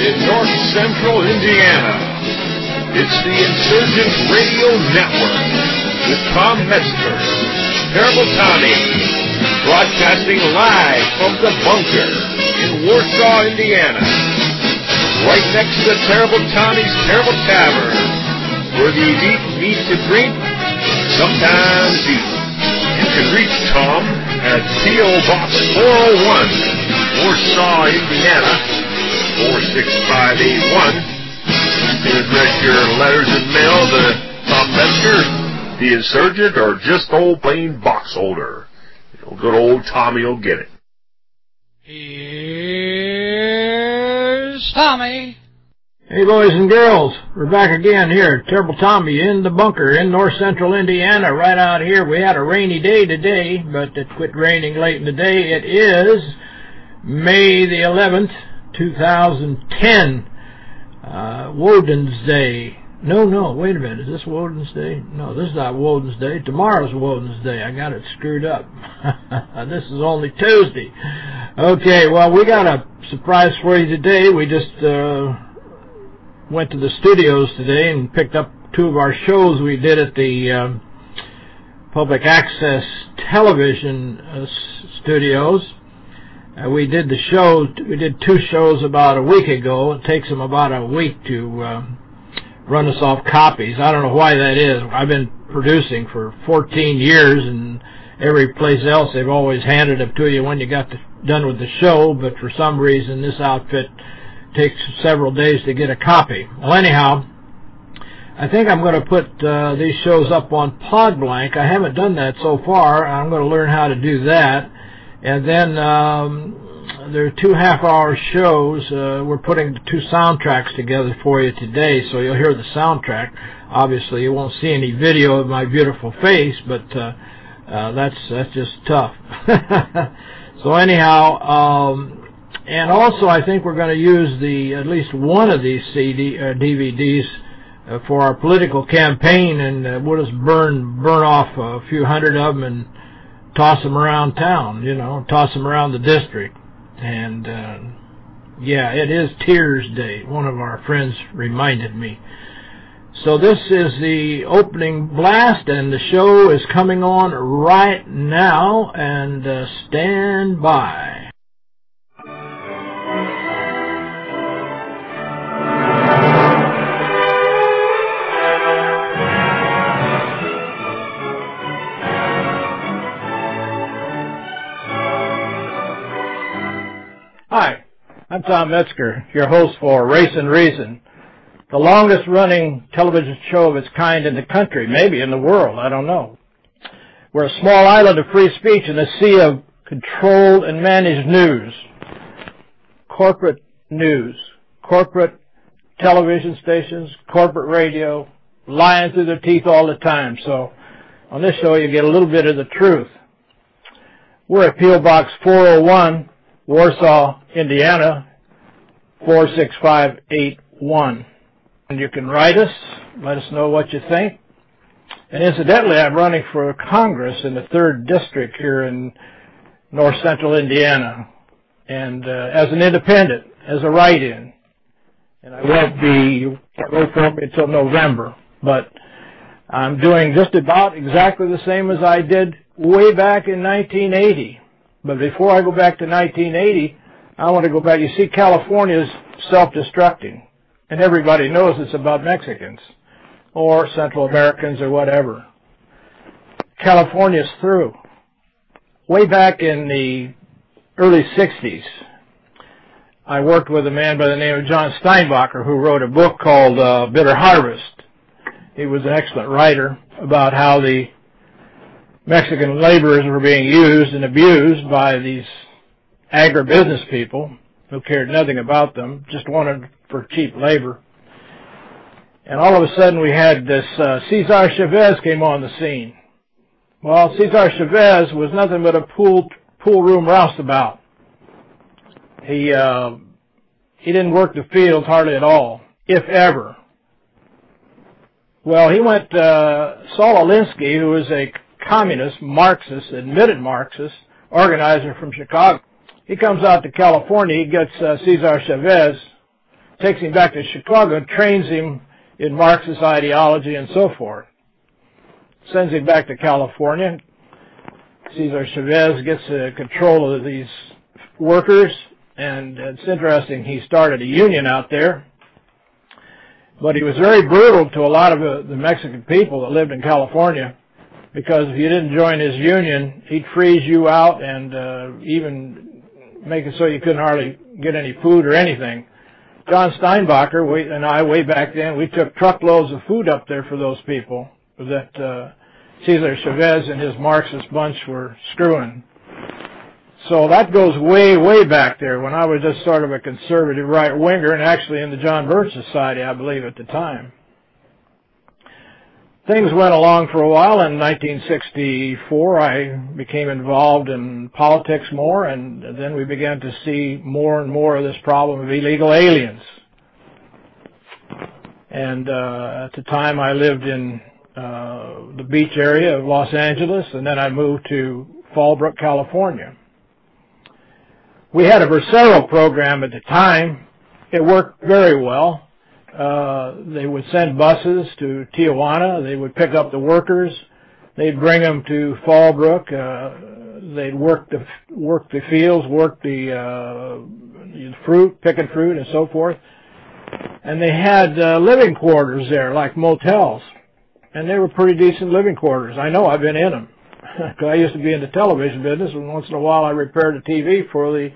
in north central Indiana. It's the Insurgent Radio Network with Tom Metzger, Terrible Tommy, broadcasting live from the bunker in Warsaw, Indiana. Right next to Terrible Tommy's Terrible Tavern, where the elite meet to drink, sometimes eat. You can reach Tom at P.O. Box 401, Warsaw, Indiana, 46581. You can address your letters and mail to Tom Metzger, the insurgent, or just old plain box holder. Good old Tommy will get it. Here's Tommy. Hey, boys and girls, we're back again here. Terrible Tommy in the bunker in north central Indiana, right out here. We had a rainy day today, but it quit raining late in the day. It is May the 11th, 2010, uh, Woden's Day. No, no, wait a minute. Is this Woden's Day? No, this is not Woden's Day. Tomorrow's Woden's Day. I got it screwed up. this is only Tuesday. Okay, well, we got a surprise for you today. We just uh, went to the studios today and picked up two of our shows we did at the uh, public access television uh, studios. Uh, we did the show, we did two shows about a week ago. It takes them about a week to uh, run us off copies. I don't know why that is. I've been producing for 14 years, and every place else they've always handed them to you when you got the, done with the show, but for some reason this outfit takes several days to get a copy. Well, anyhow, I think I'm going to put uh, these shows up on Podblank. I haven't done that so far. I'm going to learn how to do that. And then um, there are two half-hour shows. Uh, we're putting two soundtracks together for you today, so you'll hear the soundtrack. Obviously, you won't see any video of my beautiful face, but uh, uh, that's that's just tough. so anyhow, um, and also I think we're going to use the at least one of these CD uh, DVDs uh, for our political campaign, and uh, we'll just burn burn off a few hundred of them and toss them around town, you know, toss them around the district. And, uh, yeah, it is Tears Day. One of our friends reminded me. So this is the opening blast, and the show is coming on right now, and uh, stand by. I'm Tom Metzger, your host for Race and Reason, the longest running television show of its kind in the country, maybe in the world, I don't know. We're a small island of free speech in a sea of controlled and managed news, corporate news, corporate television stations, corporate radio, lying through their teeth all the time. So on this show you get a little bit of the truth. We're at P.O. Box 401, Warsaw, Indiana, 46581. And you can write us, let us know what you think. And incidentally, I'm running for Congress in the 3rd District here in north central Indiana. And uh, as an independent, as a write-in. And I won't be vote for me until November. But I'm doing just about exactly the same as I did way back in 1980. But before I go back to 1980, I want to go back. You see, California is self-destructing, and everybody knows it's about Mexicans or Central Americans or whatever. California's through. Way back in the early 60s, I worked with a man by the name of John Steinbacher who wrote a book called uh, Bitter Harvest. He was an excellent writer about how the Mexican laborers were being used and abused by these agribusiness people who cared nothing about them, just wanted for cheap labor. And all of a sudden we had this uh, Cesar Chavez came on the scene. Well, Cesar Chavez was nothing but a pool pool room roustabout. He uh, he didn't work the fields hardly at all, if ever. Well, he went uh, Saul Alinsky, who was a communist, Marxist, admitted Marxist, organizer from Chicago. He comes out to California. He gets uh, Cesar Chavez, takes him back to Chicago trains him in Marxist ideology and so forth. Sends him back to California. Cesar Chavez gets uh, control of these workers, and it's interesting, he started a union out there, but he was very brutal to a lot of uh, the Mexican people that lived in California, because if you didn't join his union, he'd freeze you out and uh, even make it so you couldn't hardly get any food or anything. John Steinbacher we, and I, way back then, we took truckloads of food up there for those people that uh, Cesar Chavez and his Marxist bunch were screwing. So that goes way, way back there when I was just sort of a conservative right-winger and actually in the John Birch Society, I believe, at the time. Things went along for a while. In 1964, I became involved in politics more, and then we began to see more and more of this problem of illegal aliens. And uh, at the time, I lived in uh, the beach area of Los Angeles, and then I moved to Fallbrook, California. We had a Bracero program at the time. It worked very well. Uh, they would send buses to Tijuana. They would pick up the workers. They'd bring them to Fallbrook. Uh, they'd work the work the fields, work the, uh, fruit, picking fruit, and so forth. And they had uh, living quarters there, like motels, and they were pretty decent living quarters. I know I've been in them because I used to be in the television business, and once in a while I repaired a TV for the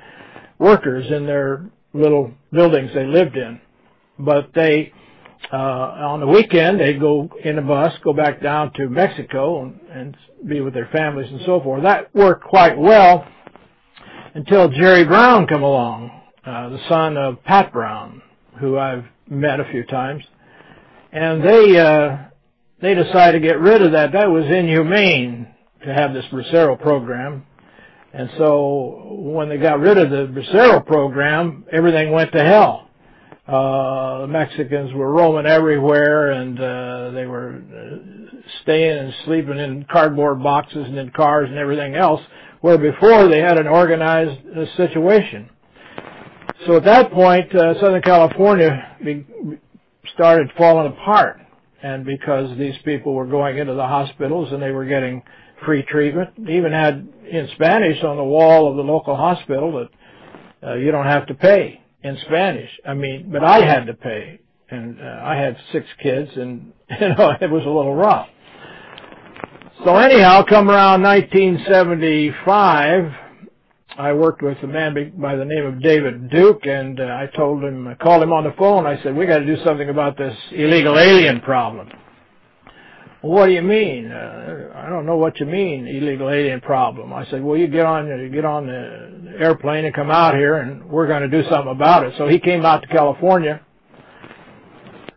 workers in their little buildings they lived in but they uh, on the weekend they'd go in a bus, go back down to Mexico and, and be with their families and so forth. That worked quite well until Jerry Brown come along, uh, the son of Pat Brown, who I've met a few times, and they uh, they decided to get rid of that. That was inhumane to have this Bracero program. And so when they got rid of the Bracero program, everything went to hell uh, the Mexicans were roaming everywhere and uh, they were uh, staying and sleeping in cardboard boxes and in cars and everything else, where before they had an organized uh, situation. So at that point, uh, Southern California be, started falling apart. And because these people were going into the hospitals and they were getting free treatment, even had in Spanish on the wall of the local hospital that uh, you don't have to pay in Spanish. I mean, but I had to pay, and uh, I had six kids, and you know it was a little rough. So anyhow, come around 1975, I worked with a man by the name of David Duke, and uh, I told him, I called him on the phone. I said, "We got to do something about this illegal alien problem." What do you mean? Uh, I don't know what you mean, illegal alien problem. I said, well, you get on, get on the airplane and come out here, and we're going to do something about it. So he came out to California,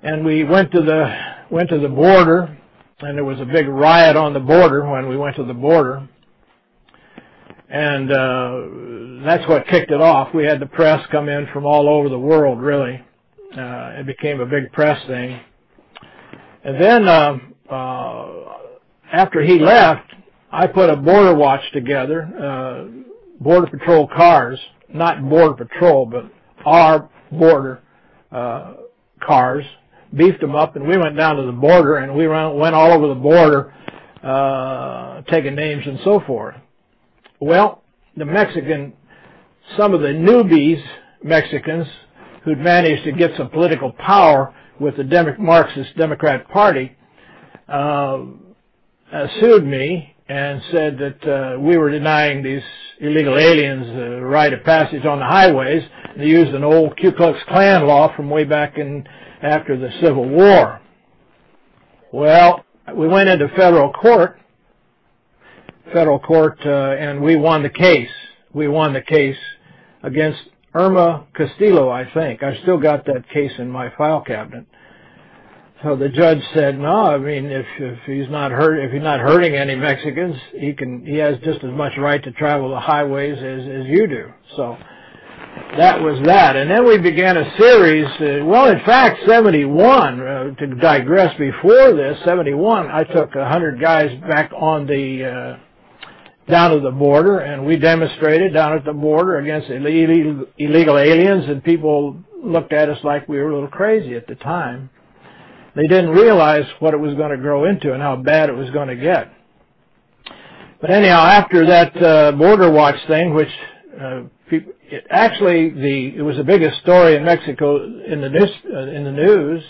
and we went to the went to the border, and there was a big riot on the border when we went to the border, and uh, that's what kicked it off. We had the press come in from all over the world, really. Uh, it became a big press thing, and then. Uh, after he left, I put a border watch together, uh, border patrol cars, not border patrol, but our border uh, cars, beefed them up, and we went down to the border, and we went all over the border, uh, taking names and so forth. Well, the Mexican, some of the newbies, Mexicans, who'd managed to get some political power with the Marxist Democrat Party, uh, sued me and said that uh, we were denying these illegal aliens the right of passage on the highways. They used an old Ku Klux Klan law from way back in after the Civil War. Well, we went into federal court, federal court, uh, and we won the case. We won the case against Irma Castillo, I think. I still got that case in my file cabinet. So the judge said, no, I mean, if, if he's not hurt, if he's not hurting any Mexicans, he can, he has just as much right to travel the highways as, as you do. So that was that. And then we began a series, uh, well, in fact, 71, uh, to digress before this, 71, I took a hundred guys back on the, uh, down to the border and we demonstrated down at the border against illegal, illegal aliens and people looked at us like we were a little crazy at the time. They didn't realize what it was going to grow into and how bad it was going to get. But anyhow, after that uh, border watch thing, which uh, it, actually the it was the biggest story in Mexico in the news, uh, in the news,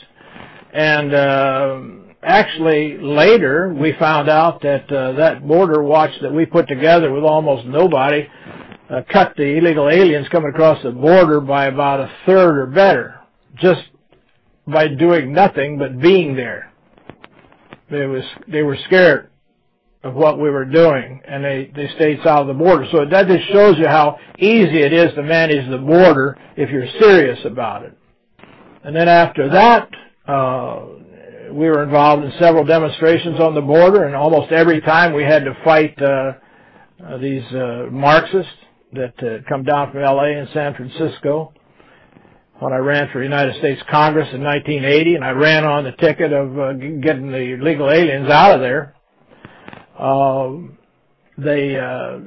and uh, actually later we found out that uh, that border watch that we put together with almost nobody uh, cut the illegal aliens coming across the border by about a third or better, just by doing nothing but being there. They was they were scared of what we were doing, and they, they stayed south of the border. So that just shows you how easy it is to manage the border if you're serious about it. And then after that, uh, we were involved in several demonstrations on the border, and almost every time we had to fight uh, uh, these uh, Marxists that uh, come down from L.A. and San Francisco. When I ran for United States Congress in 1980, and I ran on the ticket of uh, getting the illegal aliens out of there, um, they, uh,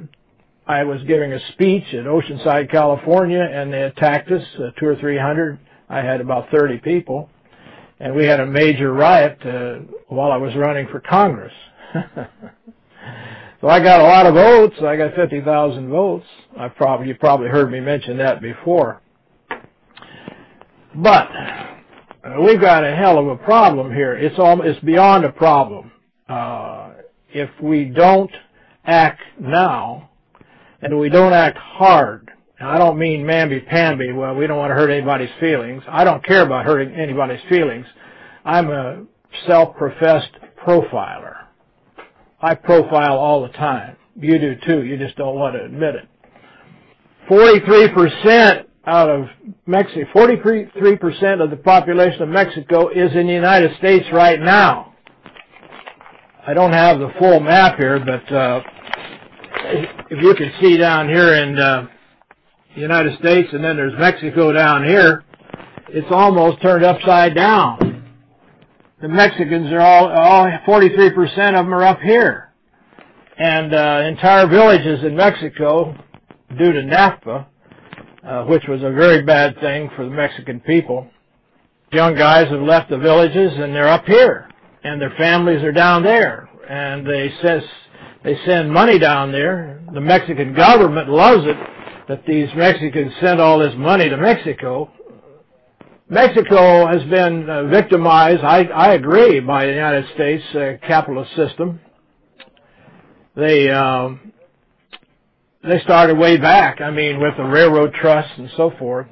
I was giving a speech at Oceanside, California, and they attacked us, uh, two or three hundred. I had about 30 people, and we had a major riot uh, while I was running for Congress. so I got a lot of votes. I got 50,000 votes. I probably you probably heard me mention that before. But uh, we've got a hell of a problem here. It's all it's beyond a problem. Uh, if we don't act now, and we don't act hard, I don't mean mamby-pamby, well, we don't want to hurt anybody's feelings. I don't care about hurting anybody's feelings. I'm a self-professed profiler. I profile all the time. You do too, you just don't want to admit it. 43% out of Mexico, 43% of the population of Mexico is in the United States right now. I don't have the full map here, but uh, if you can see down here in uh, the United States, and then there's Mexico down here, it's almost turned upside down. The Mexicans are all, all 43% of them are up here. And uh, entire villages in Mexico, due to NAFTA, uh, which was a very bad thing for the Mexican people, young guys have left the villages and they're up here and their families are down there, and they says they send money down there. The Mexican government loves it that these Mexicans send all this money to Mexico. Mexico has been uh, victimized, I, I agree, by the United States uh, capitalist system. They um, they started way back. I mean, with the railroad trusts and so forth.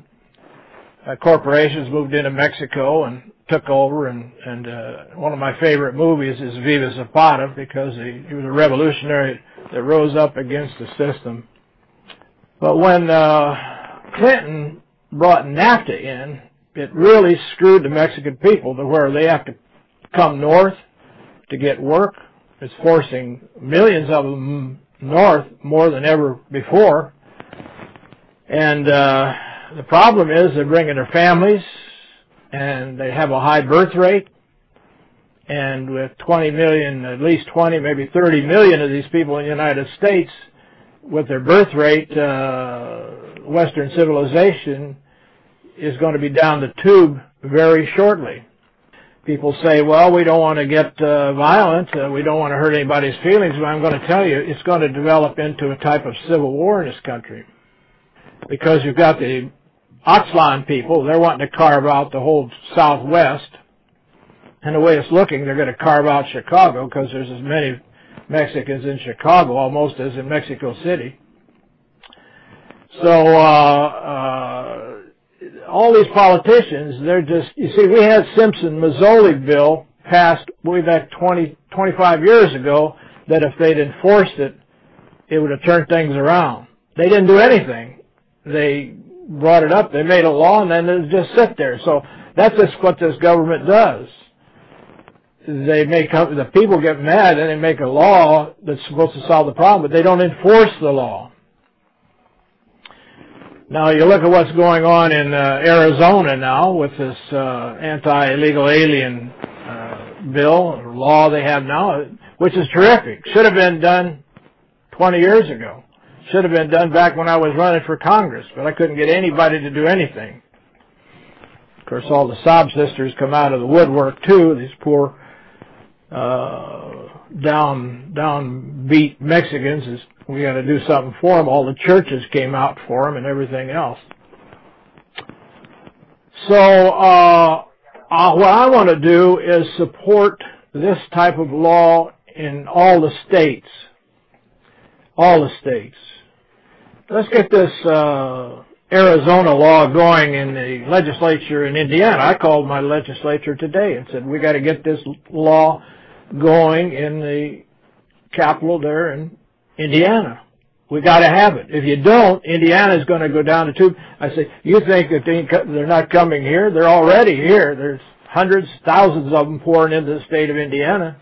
Uh, corporations moved into Mexico and took over, and and uh, one of my favorite movies is Viva Zapata because he, he was a revolutionary that rose up against the system. But when uh, Clinton brought NAFTA in, it really screwed the Mexican people to where they have to come north to get work. It's forcing millions of them north more than ever before. And uh, the problem is they're bringing their families, and they have a high birth rate. And with 20 million, at least 20, maybe 30 million of these people in the United States, with their birth rate, uh, Western civilization is going to be down the tube very shortly. People say, well, we don't want to get uh, violent, uh, we don't want to hurt anybody's feelings, but I'm going to tell you, it's going to develop into a type of civil war in this country. Because you've got the Aztlan people, they're wanting to carve out the whole Southwest. And the way it's looking, they're going to carve out Chicago because there's as many Mexicans in Chicago almost as in Mexico City. So, uh, uh, all these politicians, they're just, you see, we had Simpson-Mazzoli bill passed way back 20, 25 years ago that if they'd enforced it, it would have turned things around. They didn't do anything. They brought it up, they made a law, and then it just sit there. So that's just what this government does. They make the people get mad and they make a law that's supposed to solve the problem, but they don't enforce the law. Now you look at what's going on in uh, Arizona now with this uh, anti-illegal alien uh, bill or law they have now, which is terrific. Should have been done 20 years ago. Should have been done back when I was running for Congress, but I couldn't get anybody to do anything. Of course, all the sob sisters come out of the woodwork too. These poor uh, down downbeat Mexicans. Is we got to do something for them. All the churches came out for them and everything else. So uh, uh, what I want to do is support this type of law in all the states. All the states. Let's get this uh, Arizona law going in the legislature in Indiana. I called my legislature today and said, we got to get this law going in the capital there in Indiana. We got to have it. If you don't, Indiana's going to go down the tube. I say, you think that they, they're not coming here? They're already here. There's hundreds, thousands of them pouring into the state of Indiana.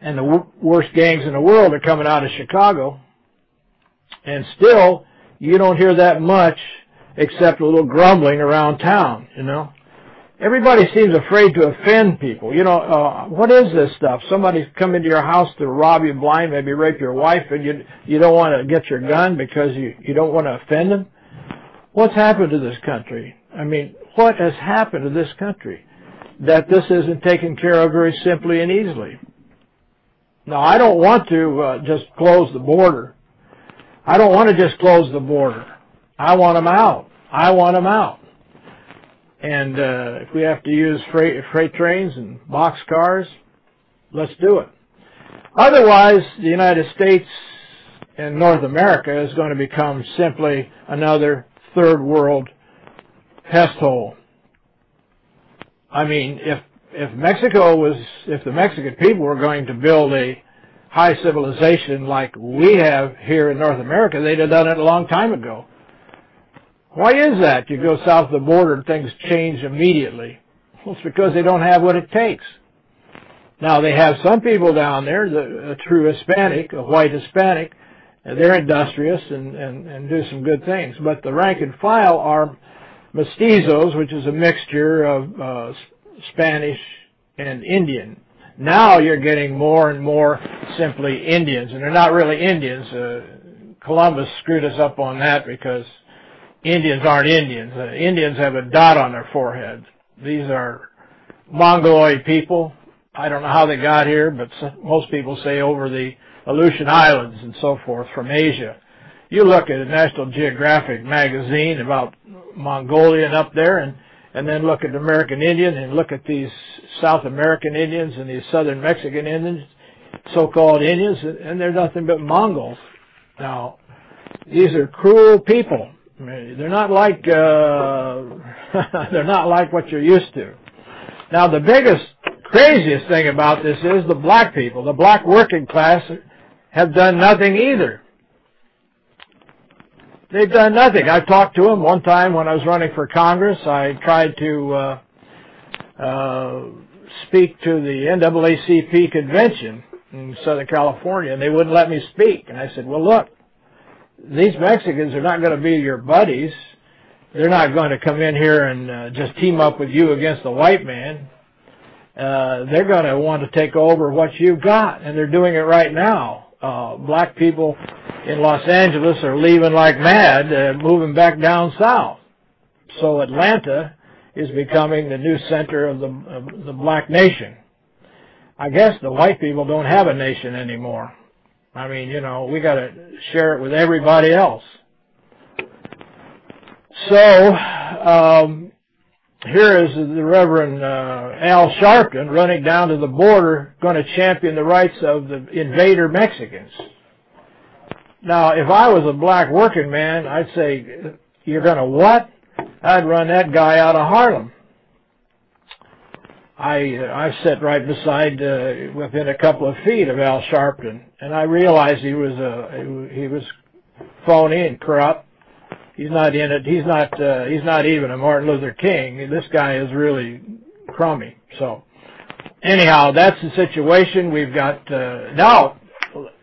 And the worst gangs in the world are coming out of Chicago. And still, you don't hear that much except a little grumbling around town, you know. Everybody seems afraid to offend people. You know, uh, what is this stuff? Somebody's come into your house to rob you blind, maybe rape your wife, and you you don't want to get your gun because you you don't want to offend them. What's happened to this country? I mean, what has happened to this country that this isn't taken care of very simply and easily? Now, I don't want to uh, just close the border. I don't want to just close the border. I want them out. I want them out. And uh, if we have to use freight, freight trains and box cars, let's do it. Otherwise, the United States and North America is going to become simply another third world pest hole. I mean, if if Mexico was, if the Mexican people were going to build a high civilization like we have here in North America, they'd have done it a long time ago. Why is that? You go south of the border and things change immediately. Well, it's because they don't have what it takes. Now, they have some people down there, the, a true Hispanic, a white Hispanic, they're industrious and, and, and do some good things. But the rank and file are mestizos, which is a mixture of uh, Spanish and Indian. Now you're getting more and more simply Indians, and they're not really Indians. Uh, Columbus screwed us up on that because Indians aren't Indians. Uh, Indians have a dot on their forehead. These are Mongoloid people. I don't know how they got here, but most people say over the Aleutian Islands and so forth from Asia. You look at a National Geographic magazine about Mongolian up there, and and then look at the American Indian and look at these South American Indians and these Southern Mexican Indians, so-called Indians, and they're nothing but Mongols. Now, these are cruel people. They're not like uh, they're not like what you're used to. Now the biggest, craziest thing about this is the black people, the black working class, have done nothing either. They've done nothing. I talked to them one time when I was running for Congress. I tried to uh, uh, speak to the NAACP convention in Southern California, and they wouldn't let me speak. And I said, well, look, these Mexicans are not going to be your buddies. They're not going to come in here and uh, just team up with you against the white man. Uh, they're going to want to take over what you've got, and they're doing it right now. Uh, black people in Los Angeles are leaving like mad, uh, moving back down south. So Atlanta is becoming the new center of the, of the black nation. I guess the white people don't have a nation anymore. I mean, you know, we got to share it with everybody else. So, um, here is the Reverend uh, Al Sharpton running down to the border, going to champion the rights of the invader Mexicans. Now, if I was a black working man, I'd say, you're going to what? I'd run that guy out of Harlem. I I sat right beside, uh, within a couple of feet of Al Sharpton, and I realized he was a he was phony and corrupt. He's not in it. He's not. Uh, he's not even a Martin Luther King. This guy is really crummy. So, anyhow, that's the situation. We've got uh, now.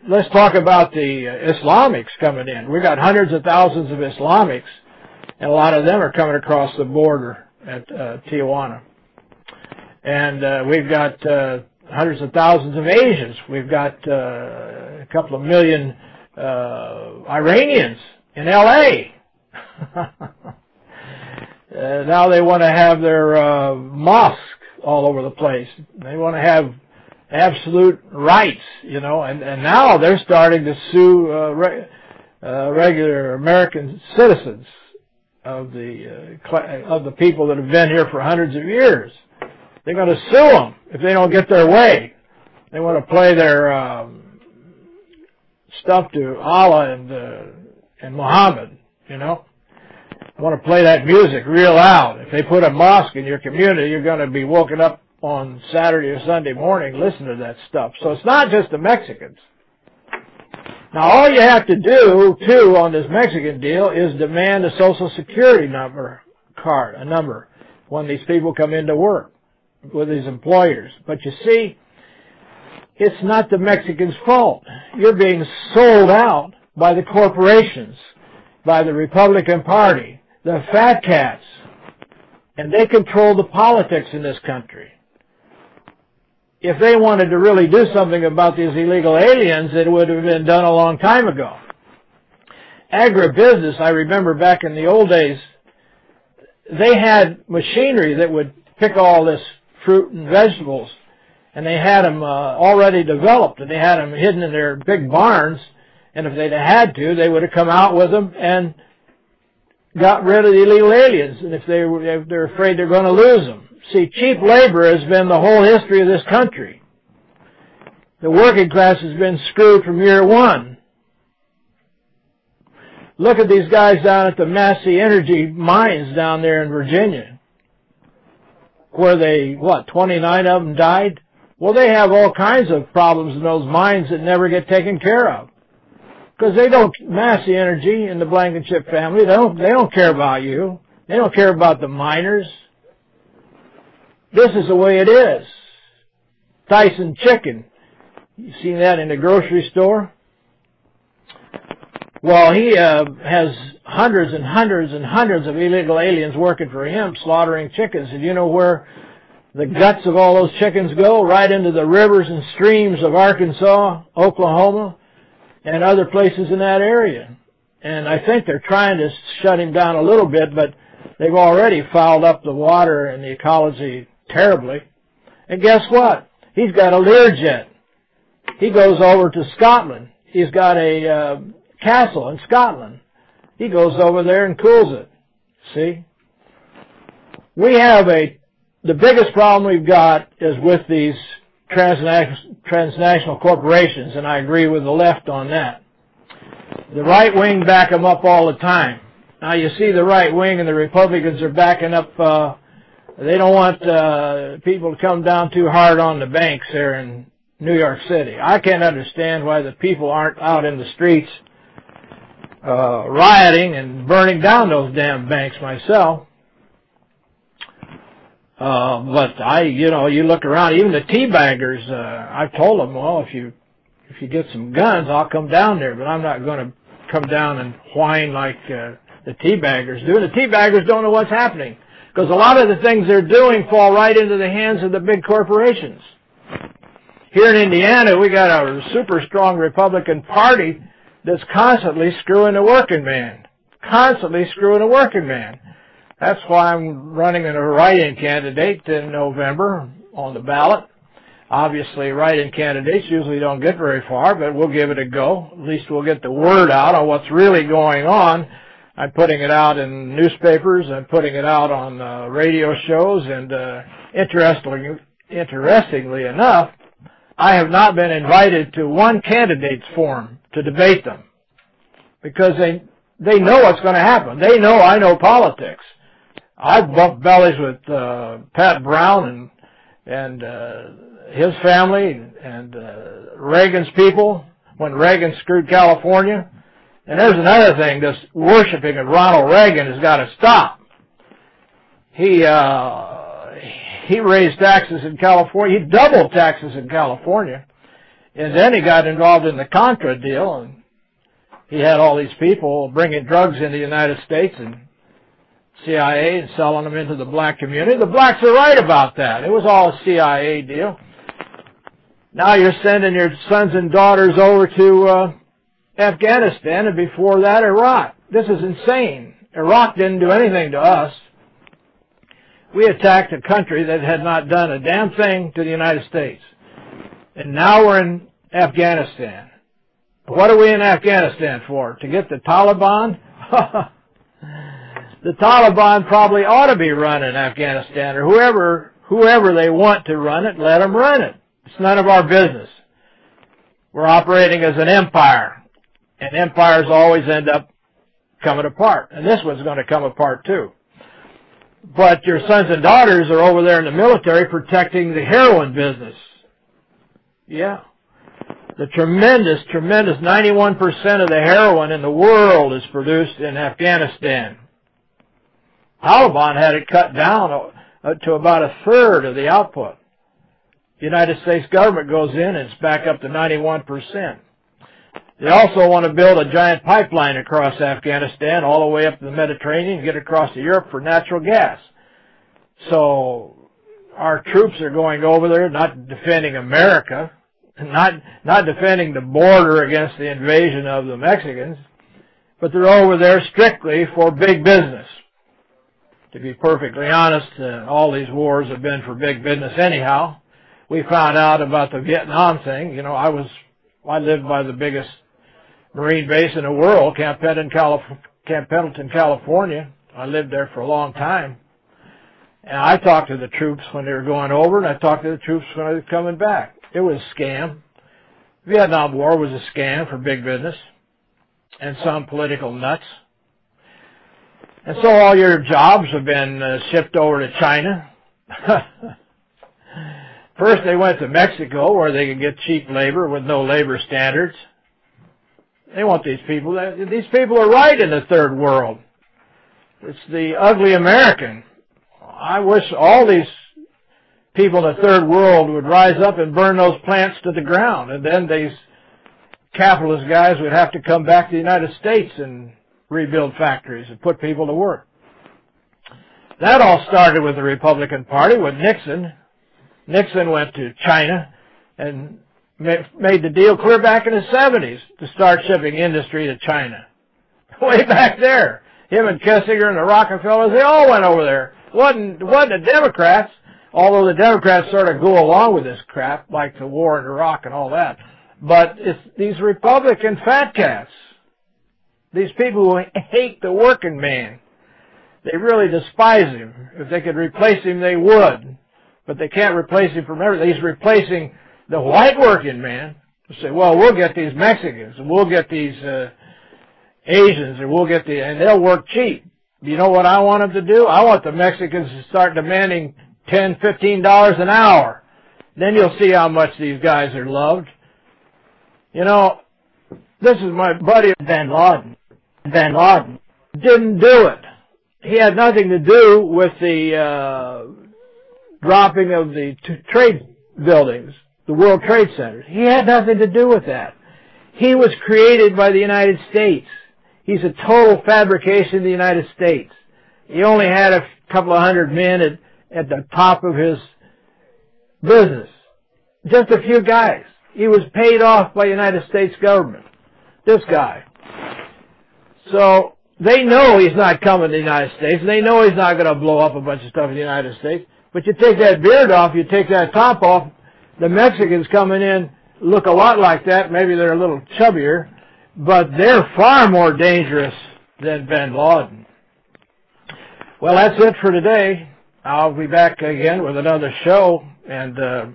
Let's talk about the Islamics coming in. We've got hundreds of thousands of Islamics, and a lot of them are coming across the border at uh, Tijuana and uh, we've got uh, hundreds of thousands of Asians. We've got uh, a couple of million uh, Iranians in L.A. Now they want to have their uh, mosque all over the place. They want to have absolute rights, you know, and, and now they're starting to sue uh, re uh, regular American citizens of the uh, of the people that have been here for hundreds of years. They're going to sue them if they don't get their way. They want to play their um, stuff to Allah and uh, and Muhammad, you know. I want to play that music real loud. If they put a mosque in your community, you're going to be woken up on Saturday or Sunday morning listening to that stuff. So it's not just the Mexicans. Now all you have to do, too, on this Mexican deal is demand a Social Security number card, a number, when these people come into work with his employers. But you see, it's not the Mexicans' fault. You're being sold out by the corporations, by the Republican Party, the fat cats, and they control the politics in this country. If they wanted to really do something about these illegal aliens, it would have been done a long time ago. Agribusiness, I remember back in the old days, they had machinery that would pick all this fruit and vegetables, and they had them uh, already developed, and they had them hidden in their big barns, and if they'd had to, they would have come out with them and got rid of the illegal aliens, and if, they were, if they're afraid they're going to lose them. See, cheap labor has been the whole history of this country. The working class has been screwed from year one. Look at these guys down at the Massey Energy mines down there in Virginia, where they, what, 29 of them died? Well, they have all kinds of problems in those mines that never get taken care of. Because they don't, Massey Energy in the Blankenship family, they don't, they don't care about you. They don't care about the miners. This is the way it is. Tyson Chicken. You seen that in the grocery store? Well, he uh, has hundreds and hundreds and hundreds of illegal aliens working for him, slaughtering chickens. And you know where the guts of all those chickens go? Right into the rivers and streams of Arkansas, Oklahoma, and other places in that area. And I think they're trying to shut him down a little bit, but they've already fouled up the water and the ecology terribly. And guess what? He's got a Learjet. He goes over to Scotland. He's got a uh, castle in Scotland. He goes over there and cools it. See? We have a, the biggest problem we've got is with these transnational, transnational corporations, and I agree with the left on that. The right wing back them up all the time. Now you see the right wing and the Republicans are backing up uh, they don't want uh, people to come down too hard on the banks there in New York City. I can't understand why the people aren't out in the streets uh, rioting and burning down those damn banks myself. Uh, but I, you know, you look around, even the teabaggers, uh, I've told them, well, if you, if you get some guns, I'll come down there, but I'm not going to come down and whine like, uh, the teabaggers do. The teabaggers don't know what's happening. Because a lot of the things they're doing fall right into the hands of the big corporations. Here in Indiana, we got a super strong Republican Party that's constantly screwing the working man. Constantly screwing the working man. That's why I'm running a write-in candidate in November on the ballot. Obviously, write-in candidates usually don't get very far, but we'll give it a go. At least we'll get the word out on what's really going on I'm putting it out in newspapers. I'm putting it out on uh, radio shows. And uh, interestingly, interestingly enough, I have not been invited to one candidate's forum to debate them because they they know what's going to happen. They know I know politics. I've bumped bellies with uh, Pat Brown and and uh, his family and uh, Reagan's people when Reagan screwed California. And there's another thing, this worshiping of Ronald Reagan has got to stop. He, uh, he raised taxes in California. He doubled taxes in California. And then he got involved in the Contra deal and he had all these people bringing drugs into the United States and CIA and selling them into the black community. The blacks are right about that. It was all a CIA deal. Now you're sending your sons and daughters over to uh, Afghanistan, and before that, Iraq. This is insane. Iraq didn't do anything to us. we attacked a country that had not done a damn thing to the United States. And now we're in Afghanistan. What are we in Afghanistan for? To get the Taliban? the Taliban probably ought to be running Afghanistan or whoever whoever they want to run it, let them run it. It's none of our business. We're operating as an empire, and empires always end up coming apart. And this one's going to come apart too. But your sons and daughters are over there in the military protecting the heroin business. Yeah. The tremendous, tremendous 91% of the heroin in the world is produced in Afghanistan. Taliban had it cut down uh, to about a third of the output. The United States government goes in and it's back up to 91%. They also want to build a giant pipeline across Afghanistan all the way up to the Mediterranean and get across to Europe for natural gas. So our troops are going over there not defending America, not not defending the border against the invasion of the Mexicans, but they're over there strictly for big business. To be perfectly honest, uh, all these wars have been for big business anyhow. We found out about the Vietnam thing. You know, I was I lived by the biggest Marine base in the world, Camp Pendleton, Calif- Camp Pendleton, California. I lived there for a long time. And I talked to the troops when they were going over, and I talked to the troops when they were coming back. It was a scam. Vietnam War was a scam for big business and some political nuts. And so all your jobs have been uh, shipped over to China. First they went to Mexico where they could get cheap labor with no labor standards. They want these people. These people are right in the third world. It's the ugly American. I wish all these people in the third world would rise up and burn those plants to the ground, and then these capitalist guys would have to come back to the United States and rebuild factories and put people to work. That all started with the Republican Party with Nixon. Nixon went to China and made the deal clear back in the 70s to start shipping industry to China. Way back there. Him and Kissinger and the Rockefellers, they all went over there. Wasn't, wasn't the Democrats, although the Democrats sort of go along with this crap, like the war in Iraq and all that. But it's these Republican fat cats, these people who hate the working man. They really despise him. If they could replace him, they would. But they can't replace him from everything. He's replacing the white working man will say, well, we'll get these Mexicans and we'll get these uh, Asians and we'll get the, and they'll work cheap. You know what I want them to do? I want the Mexicans to start demanding ten, fifteen dollars an hour. Then you'll see how much these guys are loved. You know, this is my buddy Bin Laden. Bin Laden didn't do it. He had nothing to do with the uh, dropping of the trade buildings the World Trade Center. He had nothing to do with that. He was created by the United States. He's a total fabrication of the United States. He only had a couple of hundred men at, at the top of his business. Just a few guys. He was paid off by the United States government. This guy. So they know he's not coming to the United States. And they know he's not going to blow up a bunch of stuff in the United States. But you take that beard off, you take that top off, the Mexicans coming in look a lot like that. Maybe they're a little chubbier, but they're far more dangerous than Bin Laden. Well, that's it for today. I'll be back again with another show, and uh,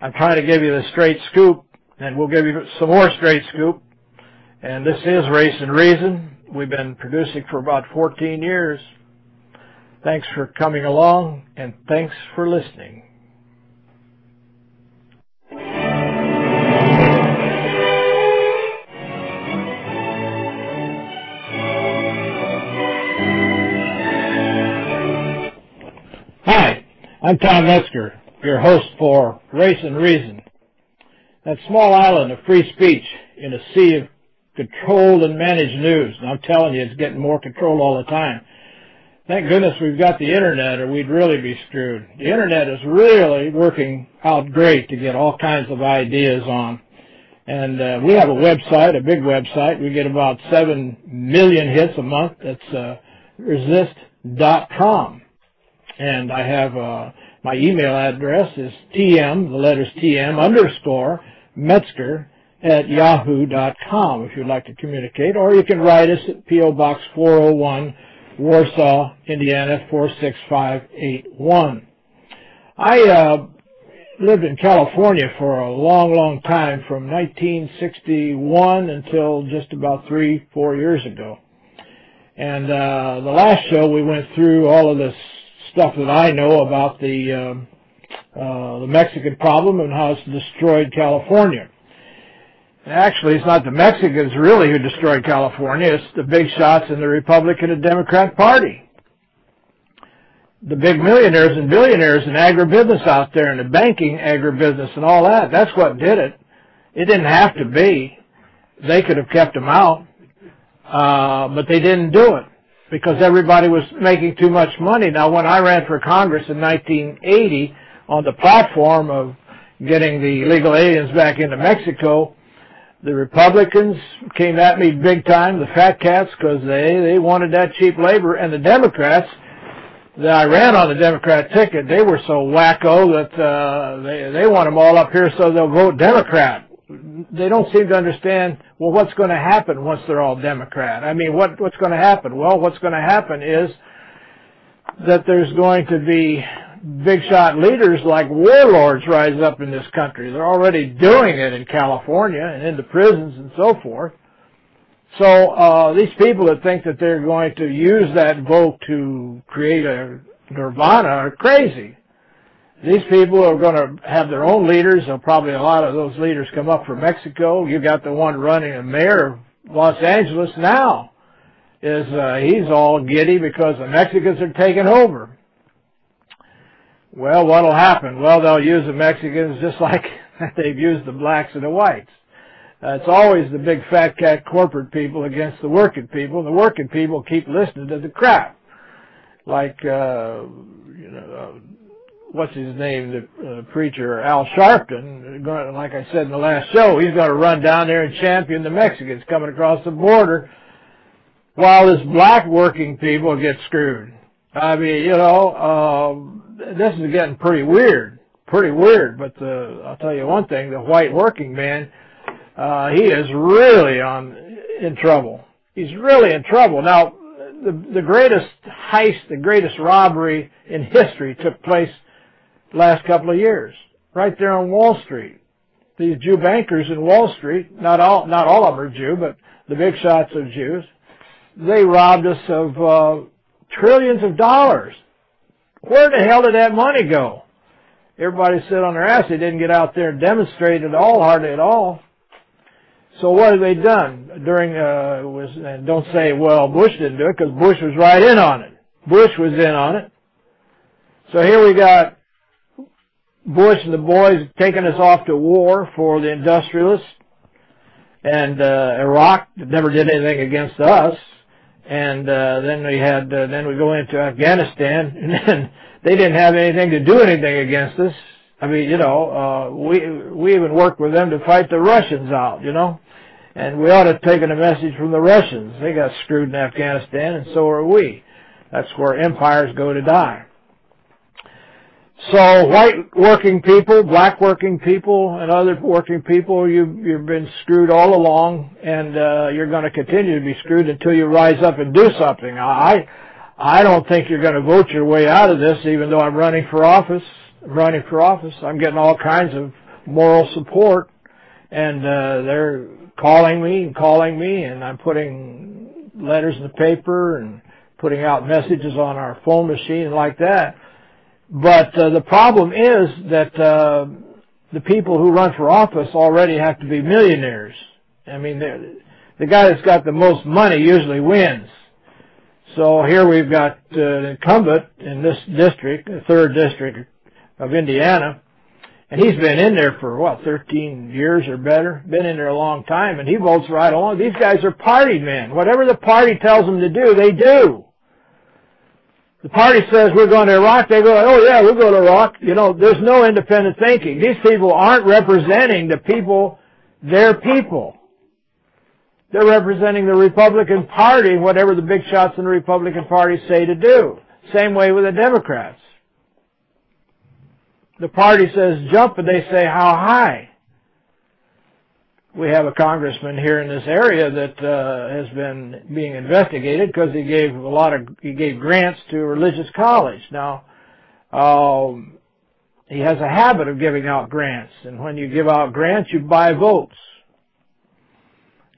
I'm trying to give you the straight scoop, and we'll give you some more straight scoop. And this is Race and Reason. We've been producing for about 14 years. Thanks for coming along, and thanks for listening. I'm Tom Metzger, your host for Race and Reason. That small island of free speech in a sea of controlled and managed news. And I'm telling you, it's getting more controlled all the time. Thank goodness we've got the internet or we'd really be screwed. The internet is really working out great to get all kinds of ideas on. And uh, we have a website, a big website. We get about 7 million hits a month. That's uh, resist.com. And I have uh, my email address is tm, the letters tm underscore Metzger at yahoo.com if you'd like to communicate, or you can write us at P.O. Box 401, Warsaw, Indiana 46581. I uh, lived in California for a long, long time, from 1961 until just about three, four years ago. And uh, the last show we went through all of this stuff that I know about the uh, uh, the Mexican problem and how it's destroyed California. Actually, it's not the Mexicans really who destroyed California. It's the big shots in the Republican and Democrat Party. The big millionaires and billionaires and agribusiness out there and the banking agribusiness and all that. That's what did it. It didn't have to be. They could have kept them out. Uh, but they didn't do it because everybody was making too much money. Now, when I ran for Congress in 1980 on the platform of getting the illegal aliens back into Mexico, the Republicans came at me big time, the fat cats, because they, they wanted that cheap labor, and the Democrats that I ran on the Democrat ticket, they were so wacko that uh, they, they want them all up here so they'll vote Democrat. They don't seem to understand, well, what's going to happen once they're all Democrat? I mean, what what's going to happen? Well, what's going to happen is that there's going to be big shot leaders like warlords rise up in this country. They're already doing it in California and in the prisons and so forth. So uh, these people that think that they're going to use that vote to create a nirvana are crazy. These people are going to have their own leaders. There'll probably a lot of those leaders come up from Mexico. You got the one running a mayor of Los Angeles now. Is uh, he's all giddy because the Mexicans are taking over. Well, what'll happen? Well, they'll use the Mexicans just like they've used the blacks and the whites. Uh, it's always the big fat cat corporate people against the working people. The working people keep listening to the crap. Like, uh, you know, what's his name, the uh, preacher, Al Sharpton, going, like I said in the last show, he's going to run down there and champion the Mexicans coming across the border while his black working people get screwed. I mean, you know, um, this is getting pretty weird, pretty weird. But the, I'll tell you one thing: the white working man, uh, he is really on in trouble. He's really in trouble now. The the greatest heist, the greatest robbery in history took place last couple of years, right there on Wall Street. These Jew bankers in Wall Street, not all not all of them are Jew, but the big shots of Jews, they robbed us of uh, trillions of dollars. Where the hell did that money go? Everybody sit on their ass. They didn't get out there and demonstrate at all, hardly at all. So what have they done during? Uh, was and don't say, well, Bush didn't do it because Bush was right in on it. Bush was in on it. So here we got Bush and the boys taking us off to war for the industrialists, and uh, Iraq never did anything against us and uh, then we had uh, then we go into Afghanistan, and then they didn't have anything to do anything against us. I mean, you know, uh, we we even worked with them to fight the Russians out, you know, and we ought to have taken a message from the Russians. They got screwed in Afghanistan, and so are we. That's where empires go to die. So white working people, black working people, and other working people, you, you've been screwed all along, and uh, you're going to continue to be screwed until you rise up and do something. I, I don't think you're going to vote your way out of this, even though I'm running for office. I'm running for office. I'm getting all kinds of moral support, and uh, they're calling me and calling me, and I'm putting letters in the paper and putting out messages on our phone machine and like that but uh, the problem is that uh, the people who run for office already have to be millionaires. I mean, the guy that's got the most money usually wins. So here we've got uh, an incumbent in this district, the third district of Indiana, and he's been in there for what, 13 years or better, been in there a long time, and he votes right along. These guys are party men. Whatever the party tells them to do, they do. The party says we're going to Iraq, they go, oh yeah, we'll go to Iraq. You know, there's no independent thinking. These people aren't representing the people, their people. They're representing the Republican Party, whatever the big shots in the Republican Party say to do. Same way with the Democrats. the party says jump and they say how high. We have a congressman here in this area that uh, has been being investigated because he gave a lot of he gave grants to religious college. Now, um, he has a habit of giving out grants, and when you give out grants, you buy votes.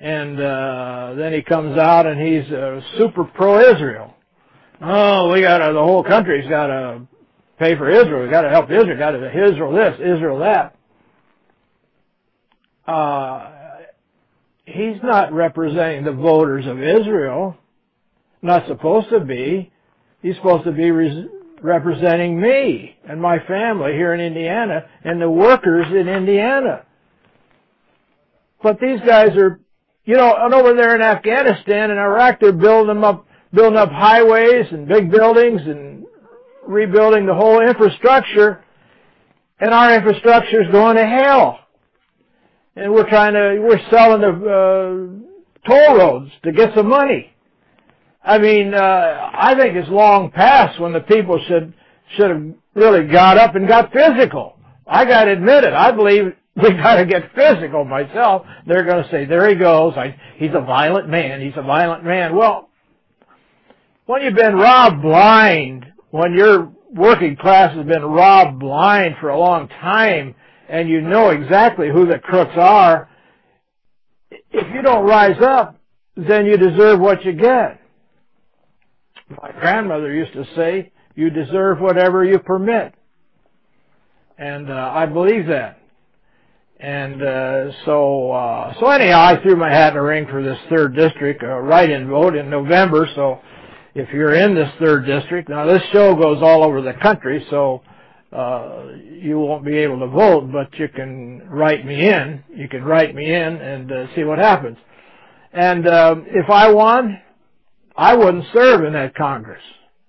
And uh, then he comes out and he's uh, super pro-Israel. Oh, we got to, the whole country's got to pay for Israel. We got to help Israel. Got to Israel this, Israel that. Uh, he's not representing the voters of Israel. Not supposed to be. He's supposed to be representing me and my family here in Indiana and the workers in Indiana. But these guys are, you know, and over there in Afghanistan and Iraq, they're building them up, building up highways and big buildings and rebuilding the whole infrastructure, and our infrastructure is going to hell. And we're trying to, we're selling the uh, toll roads to get some money. I mean, uh, I think it's long past when the people should should have really got up and got physical. I got to admit it. I believe we got to get physical myself. They're going to say, "There he goes. I, he's a violent man. He's a violent man." Well, when you've been robbed blind when your working class has been robbed blind for a long time and you know exactly who the crooks are, if you don't rise up, then you deserve what you get. My grandmother used to say, you deserve whatever you permit. And uh, I believe that. And uh, so, uh, so anyhow, I threw my hat in the ring for this third district, uh, write-in vote in November. So if you're in this third district, now this show goes all over the country, so you won't be able to vote, but you can write me in. You can write me in and uh, see what happens. And uh, if I won, I wouldn't serve in that Congress.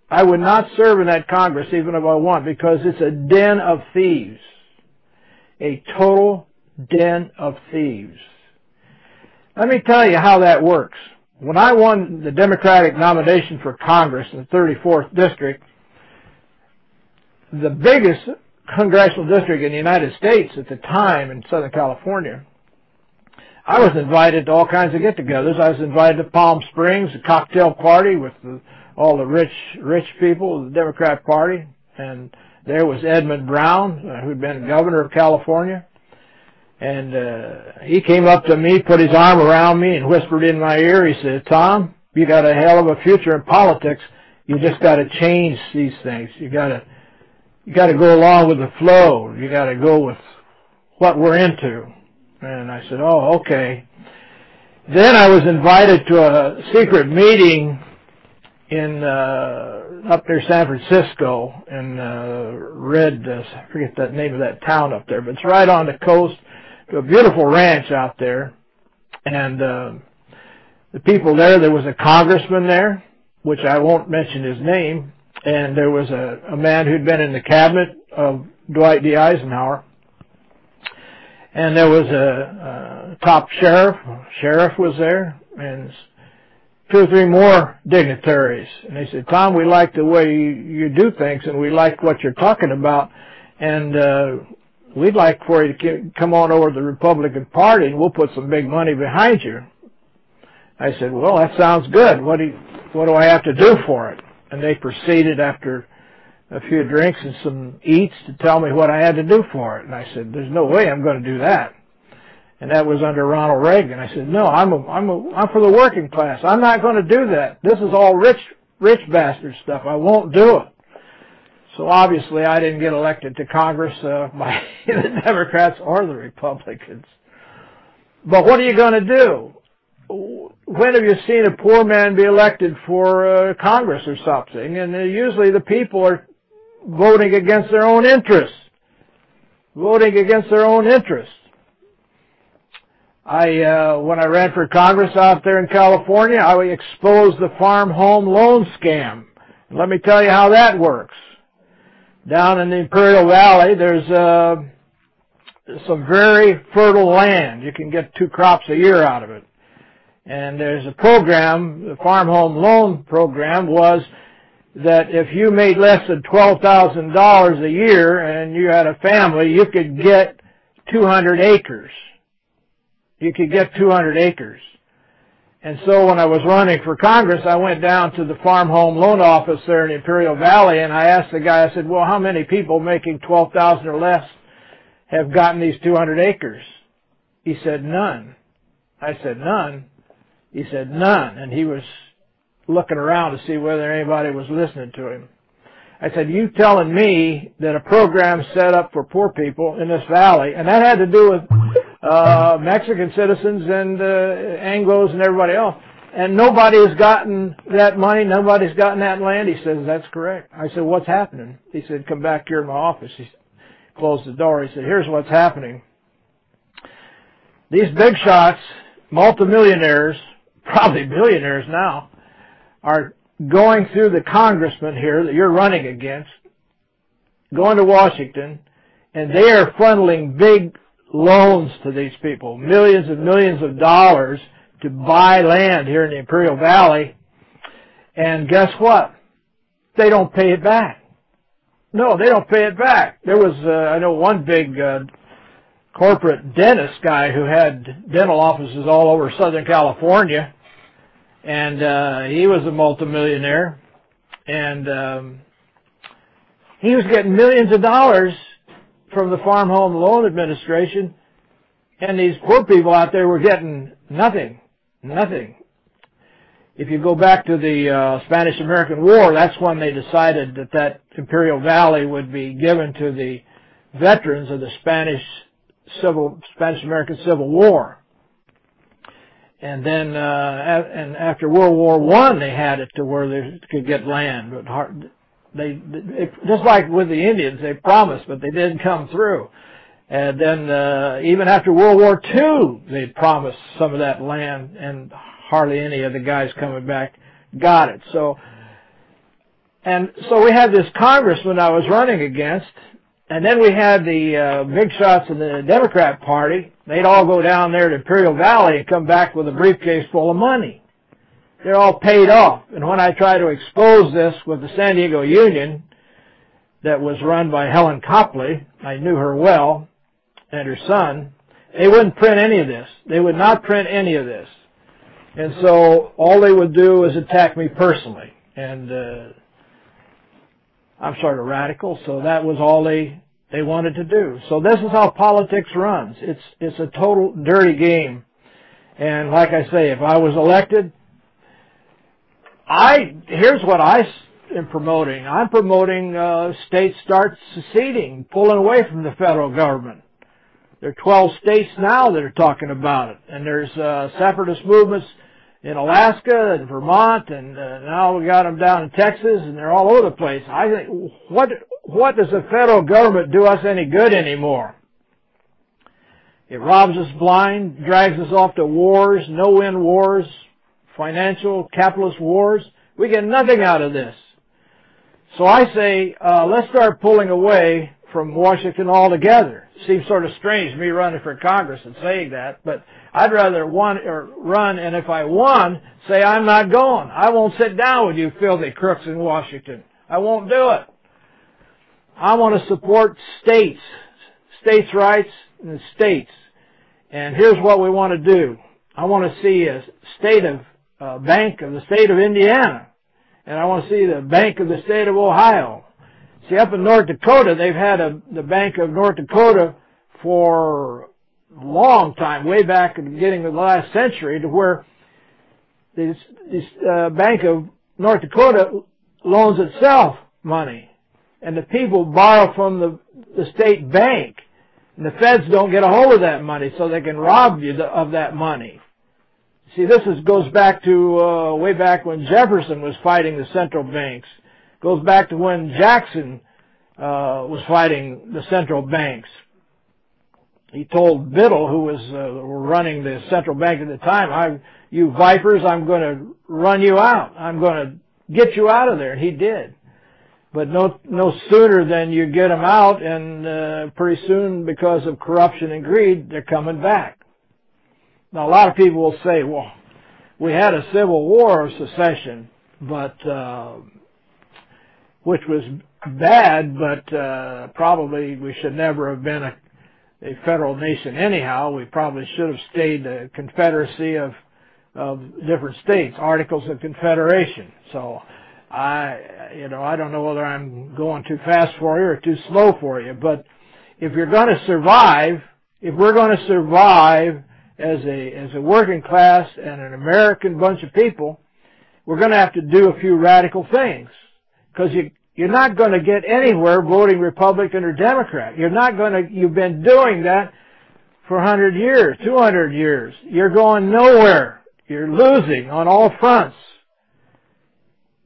I would not serve in that Congress even if I won because it's a den of thieves. A total den of thieves. Let me tell you how that works when I won the Democratic nomination for Congress in the 34th District, the biggest congressional district in the United States at the time in Southern California, I was invited to all kinds of get-togethers. I was invited to Palm Springs, a cocktail party with the, all the rich, rich people of the Democrat Party, and there was Edmund Brown, uh, who'd been governor of California. And uh, he came up to me, put his arm around me, and whispered in my ear. He said, "Tom, you got a hell of a future in politics. You just got to change these things. You got to, you got to go along with the flow. You got to go with what we're into." And I said, "Oh, okay." Then I was invited to a secret meeting in uh, up near San Francisco in uh, Red. Uh, I forget the name of that town up there, but it's right on the coast a beautiful ranch out there, and uh, the people there. There was a congressman there, which I won't mention his name, and there was a, a man who'd been in the cabinet of Dwight D. Eisenhower, and there was a, a top sheriff. Sheriff was there, and two or three more dignitaries. And they said, Tom, we like the way you, you do things, and we like what you're talking about, and uh, we'd like for you to come on over to the Republican Party and we'll put some big money behind you. I said, well, that sounds good. What do you, what do I have to do for it? And they proceeded after a few drinks and some eats to tell me what I had to do for it. And I said, there's no way I'm going to do that. And that was under Ronald Reagan. I said, no, I'm a, I'm a, I'm for the working class. I'm not going to do that. This is all rich, rich bastard stuff. I won't do it. So obviously I didn't get elected to Congress uh, by the Democrats or the Republicans. But what are you going to do? When have you seen a poor man be elected for uh, Congress or something? And uh, usually the people are voting against their own interests. Voting against their own interests. I, uh, when I ran for Congress out there in California, I exposed the farm home loan scam. let me tell you how that works down in the Imperial Valley, there's uh, some very fertile land. You can get two crops a year out of it. And there's a program, the Farm Home Loan Program was that if you made less than $12,000 a year and you had a family, you could get 200 acres. You could get 200 acres. And so when I was running for Congress, I went down to the farm home loan office there in Imperial Valley and I asked the guy, I said, well, how many people making 12,000 or less have gotten these 200 acres? He said, none. I said, none? He said, none. And he was looking around to see whether anybody was listening to him. I said, you telling me that a program set up for poor people in this valley, and that had to do with uh, Mexican citizens and uh, Anglos and everybody else, and nobody has gotten that money, nobody's gotten that land. He says, that's correct. I said, what's happening? He said, come back here in my office. He closed the door. He said, here's what's happening. These big shots, multimillionaires, probably billionaires now, are going through the congressman here that you're running against, going to Washington, and they are funneling big loans to these people, millions and millions of dollars to buy land here in the Imperial Valley. And guess what? They don't pay it back. No, they don't pay it back. There was, uh, I know one big uh, corporate dentist guy who had dental offices all over Southern California. And uh, he was a multimillionaire, and um, he was getting millions of dollars from the Farm Home Loan Administration, and these poor people out there were getting nothing, nothing. If you go back to the uh, Spanish-American War, that's when they decided that that Imperial Valley would be given to the veterans of the Spanish Spanish-American Civil War and then uh, and after World War One, they had it to where they could get land, but hard, they, they just like with the Indians, they promised, but they didn't come through. And then uh, even after World War Two, they promised some of that land, and hardly any of the guys coming back got it. So, and so we had this congressman I was running against, and then we had the uh, big shots in the Democrat Party. They'd all go down there to Imperial Valley and come back with a briefcase full of money. They're all paid off. And when I try to expose this with the San Diego Union, that was run by Helen Copley, I knew her well, and her son, they wouldn't print any of this. They would not print any of this. And so all they would do is attack me personally. And uh, I'm sort of radical, so that was all they they wanted to do. So this is how politics runs. It's it's a total dirty game. And like I say, if I was elected, I here's what I am promoting. I'm promoting uh, states start seceding, pulling away from the federal government. There are 12 states now that are talking about it, and there's uh, separatist movements in Alaska and Vermont, and uh, now we got them down in Texas, and they're all over the place. I think what what does the federal government do us any good anymore? It robs us blind, drags us off to wars, no-win wars, financial, capitalist wars. We get nothing out of this. So I say, uh, let's start pulling away from Washington altogether. Seems sort of strange me running for Congress and saying that, but I'd rather one or run and if I won, say I'm not going. I won't sit down with you filthy crooks in Washington. I won't do it. I want to support states, states' rights and states. And here's what we want to do. I want to see a state of uh, bank of the state of Indiana, and I want to see the bank of the state of Ohio. See, up in North Dakota, they've had a, the Bank of North Dakota for a long time, way back at the beginning of the last century, to where this, this uh, Bank of North Dakota loans itself money and the people borrow from the, the state bank, and the feds don't get a hold of that money, so they can rob you of that money. See, this is, goes back to uh, way back when Jefferson was fighting the central banks. Goes back to when Jackson uh, was fighting the central banks. He told Biddle, who was uh, running the central bank at the time, "I, you vipers, I'm going to run you out. I'm going to get you out of there." And he did. But no, no sooner than you get them out, and uh, pretty soon, because of corruption and greed, they're coming back. Now, a lot of people will say, "Well, we had a civil war of secession, but uh, which was bad, but uh, probably we should never have been a, a federal nation anyhow. We probably should have stayed a confederacy of of different states, articles of confederation. So I, you know, I don't know whether I'm going too fast for you or too slow for you, but if you're going to survive, if we're going to survive as a as a working class and an American bunch of people, we're going to have to do a few radical things because you you're not going to get anywhere voting Republican or Democrat. You're not going to. You've been doing that for 100 years, 200 years. You're going nowhere. You're losing on all fronts.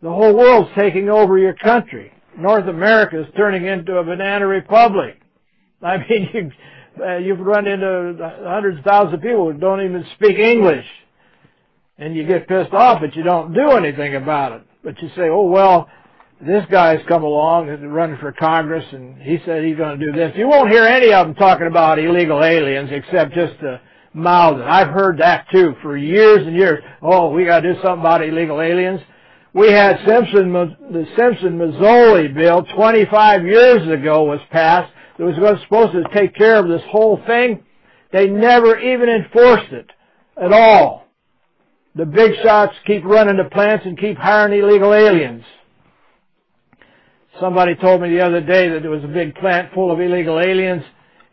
The whole world's taking over your country. North America is turning into a banana republic. I mean, you, uh, you've run into hundreds of thousands of people who don't even speak English. And you get pissed off, but you don't do anything about it. But you say, oh, well, this guy's come along and running for Congress, and he said he's going to do this. You won't hear any of them talking about illegal aliens except just to mouth it. I've heard that too for years and years. Oh, we got to do something about illegal aliens. We had Simpson, the Simpson-Mazzoli bill 25 years ago was passed that was supposed to take care of this whole thing. They never even enforced it at all. The big shots keep running the plants and keep hiring illegal aliens. Somebody told me the other day that there was a big plant full of illegal aliens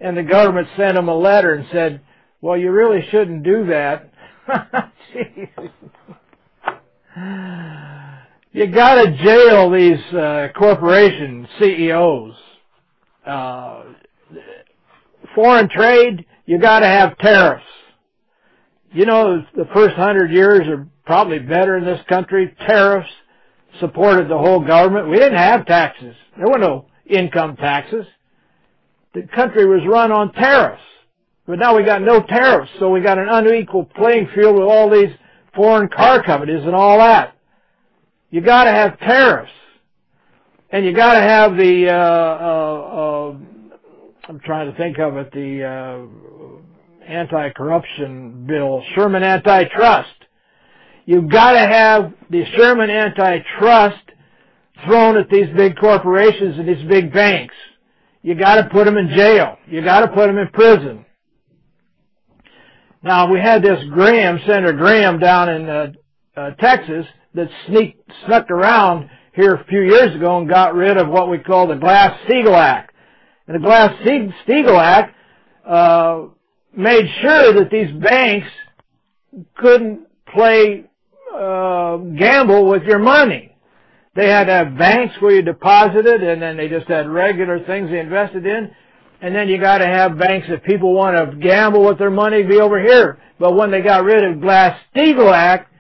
and the government sent them a letter and said, well, you really shouldn't do that. you gotta jail these uh, corporation CEOs. Uh, foreign trade, you gotta have tariffs. You know, the first hundred years are probably better in this country. Tariffs, supported the whole government. We didn't have taxes. There were no income taxes. The country was run on tariffs. But now we got no tariffs, so we got an unequal playing field with all these foreign car companies and all that. You gotta have tariffs. And you gotta have the, uh, uh, uh, I'm trying to think of it, the, uh, anti-corruption bill, Sherman antitrust. You've got to have the Sherman antitrust thrown at these big corporations and these big banks. You got to put them in jail. You got to put them in prison. Now we had this Gramm, Senator Gramm, down in uh, uh, Texas that sneaked, snuck around here a few years ago and got rid of what we call the Glass-Steagall Act. And the Glass-Steagall Act uh, made sure that these banks couldn't play uh, gamble with your money. They had to have banks where you deposited, and then they just had regular things they invested in. And then you got to have banks that people want to gamble with their money be over here. But when they got rid of Glass-Steagall Act,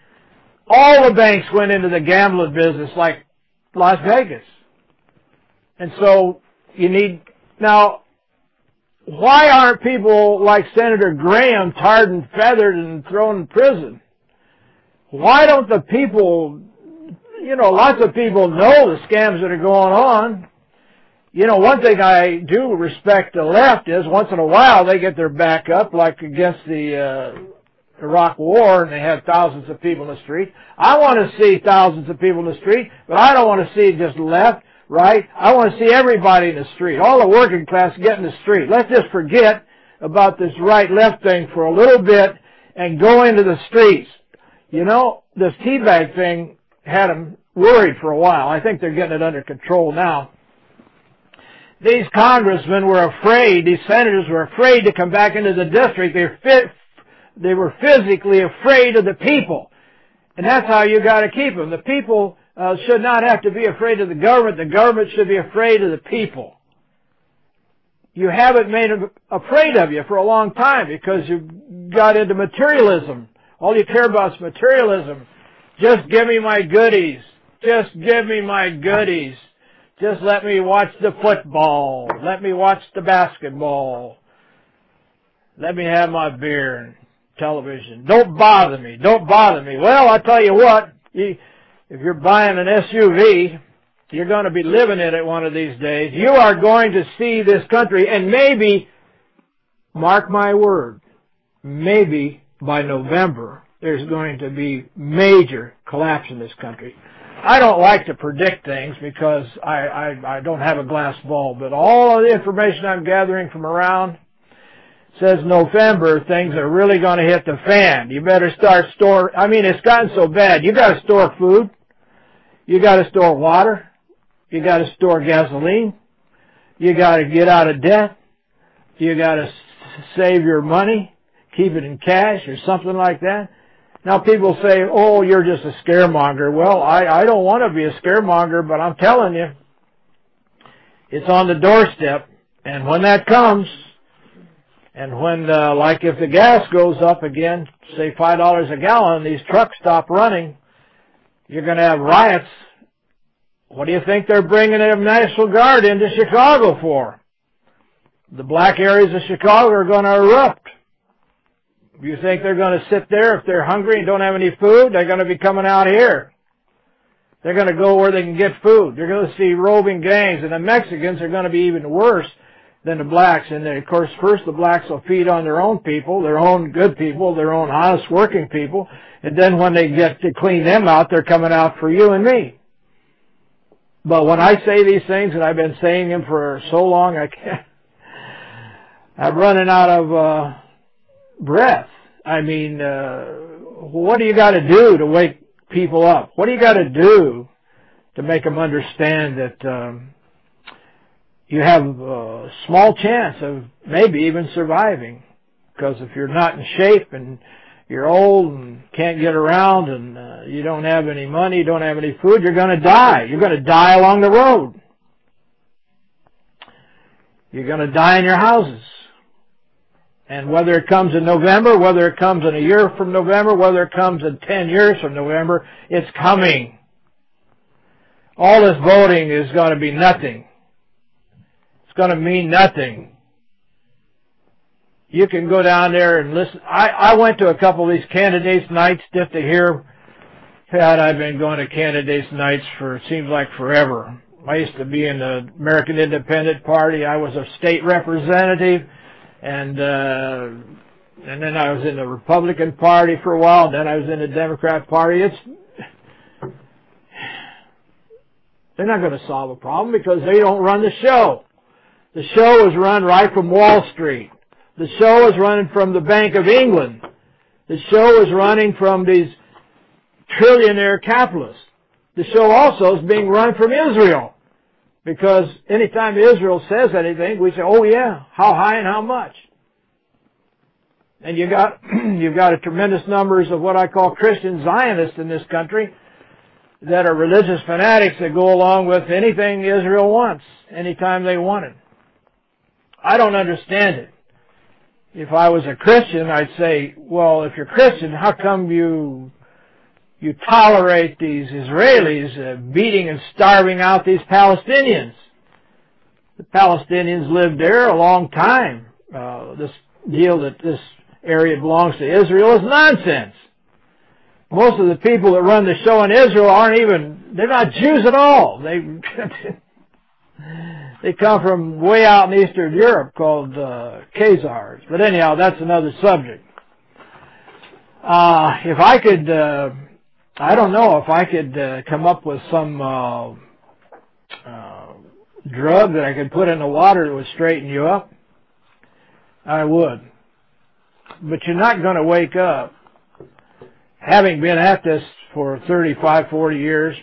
all the banks went into the gambling business like Las Vegas. And so you need now. Why aren't people like Senator Gramm tarred and feathered and thrown in prison? Why don't the people, you know, lots of people know the scams that are going on. You know, one thing I do respect the left is once in a while they get their back up, like against the uh, Iraq War, and they had thousands of people in the street. I want to see thousands of people in the street, but I don't want to see just left, right. I want to see everybody in the street, all the working class get in the street. Let's just forget about this right-left thing for a little bit and go into the streets. You know, this teabag thing had them worried for a while. I think they're getting it under control now. These congressmen were afraid, these senators were afraid to come back into the district. They were, fit, they were physically afraid of the people. And that's how you gotta keep them. The people uh, should not have to be afraid of the government. The government should be afraid of the people. You haven't made them afraid of you for a long time because you got into materialism. All you care about is materialism. Just give me my goodies. Just give me my goodies. Just let me watch the football. Let me watch the basketball. Let me have my beer and television. Don't bother me. Don't bother me. Well, I tell you what, if you're buying an SUV, you're going to be living in it one of these days. You are going to see this country and maybe, mark my word, maybe by November, there's going to be major collapse in this country. I don't like to predict things because I, I, I don't have a glass ball, but all of the information I'm gathering from around says November things are really going to hit the fan. You better start store. I mean, it's gotten so bad. You got to store food. You got to store water. You got to store gasoline. You got to get out of debt. You got to save your money, keep it in cash or something like that. Now people say, oh, you're just a scaremonger. Well, I, I don't want to be a scaremonger, but I'm telling you, it's on the doorstep. And when that comes, and when, uh, like if the gas goes up again, say $5 a gallon, these trucks stop running, you're going to have riots. What do you think they're bringing the National Guard into Chicago for? The black areas of Chicago are going to erupt. You think they're going to sit there if they're hungry and don't have any food? They're going to be coming out here. They're going to go where they can get food. They're going to see roving gangs, and the Mexicans are going to be even worse than the blacks. And of course, first the blacks will feed on their own people, their own good people, their own honest working people, and then when they get to clean them out, they're coming out for you and me. But when I say these things, and I've been saying them for so long, I can't, I'm running out of uh, breath. I mean, uh, what do you got to do to wake people up? What do you got to do to make them understand that um, you have a small chance of maybe even surviving? Because if you're not in shape and you're old and can't get around and uh, you don't have any money, don't have any food, you're going to die. You're going to die along the road. You're going to die in your houses. And whether it comes in November, whether it comes in a year from November, whether it comes in 10 years from November, it's coming. All this voting is going to be nothing. It's going to mean nothing. You can go down there and listen. I, I went to a couple of these candidates nights just to hear God, I've been going to candidates nights for, it seems like forever. I used to be in the American Independent Party. I was a state representative and uh, and then I was in the Republican Party for a while. And then I was in the Democrat Party. It's they're not going to solve a problem because they don't run the show. The show is run right from Wall Street. The show is running from the Bank of England. The show is running from these trillionaire capitalists. The show also is being run from Israel. Because anytime Israel says anything, we say, oh yeah, how high and how much? And you got, you've got a tremendous numbers of what I call Christian Zionists in this country that are religious fanatics that go along with anything Israel wants, anytime they want it. I don't understand it. If I was a Christian, I'd say, well, if you're Christian, how come you you tolerate these Israelis uh, beating and starving out these Palestinians. The Palestinians lived there a long time. Uh, this deal that this area belongs to Israel is nonsense. Most of the people that run the show in Israel aren't even, they're not Jews at all. They, they come from way out in Eastern Europe called uh, Khazars. But anyhow, that's another subject. Uh, if I could uh, I don't know if I could uh, come up with some uh, uh, drug that I could put in the water that would straighten you up. I would. But you're not going to wake up. Having been at this for 35, 40 years,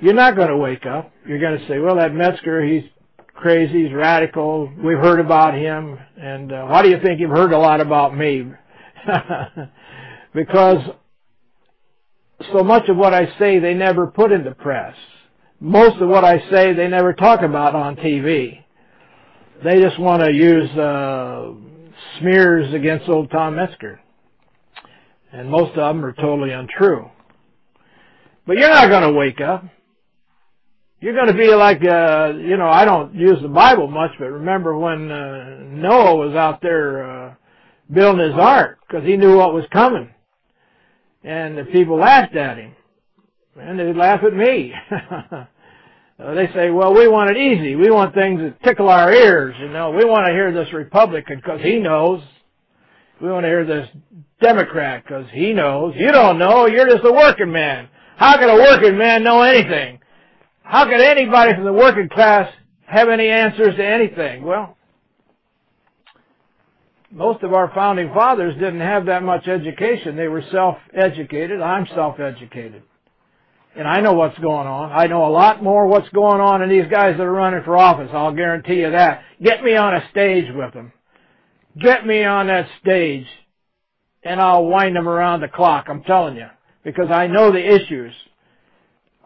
you're not going to wake up. You're going to say, well, that Metzger, he's crazy, he's radical. We've heard about him. And uh, why do you think you've heard a lot about me? because so much of what I say they never put in the press. Most of what I say they never talk about on TV. They just want to use uh, smears against old Tom Metzger. And most of them are totally untrue. But you're not going to wake up. You're going to be like, uh, you know, I don't use the Bible much, but remember when uh, Noah was out there uh, building his ark because he knew what was coming and the people laughed at him. And they laugh at me. they say, well, we want it easy. We want things that tickle our ears, you know. We want to hear this Republican because he knows. We want to hear this Democrat because he knows. You don't know. You're just a working man. How could a working man know anything? How could anybody from the working class have any answers to anything? Well, most of our founding fathers didn't have that much education. They were self-educated. I'm self-educated. And I know what's going on. I know a lot more what's going on in these guys that are running for office. I'll guarantee you that. Get me on a stage with them. Get me on that stage and I'll wind them around the clock. I'm telling you. Because I know the issues.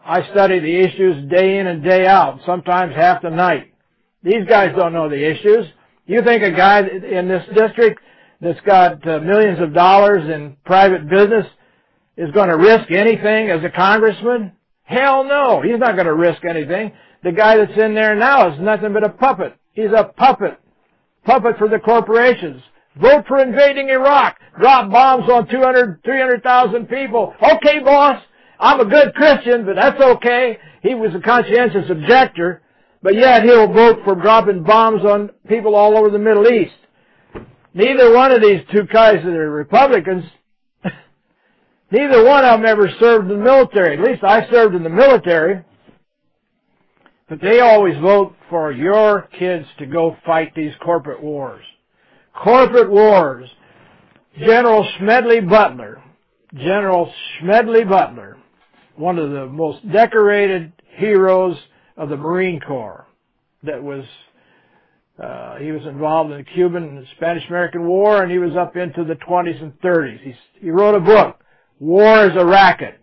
I study the issues day in and day out, sometimes half the night. These guys don't know the issues. You think a guy in this district that's got uh, millions of dollars in private business is going to risk anything as a congressman? Hell no, he's not going to risk anything. The guy that's in there now is nothing but a puppet. He's a puppet. Puppet for the corporations. Vote for invading Iraq. Drop bombs on 200, 300,000 people. Okay, boss. I'm a good Christian, but that's okay. He was a conscientious objector but yet he'll vote for dropping bombs on people all over the Middle East. Neither one of these two guys that are Republicans, neither one of them ever served in the military. At least I served in the military. But they always vote for your kids to go fight these corporate wars. Corporate wars. General Smedley Butler, General Smedley Butler, one of the most decorated heroes of the Marine Corps that was uh, he was involved in the Cuban and Spanish-American War, and he was up into the 20s and 30s. He, he wrote a book, War is a Racket.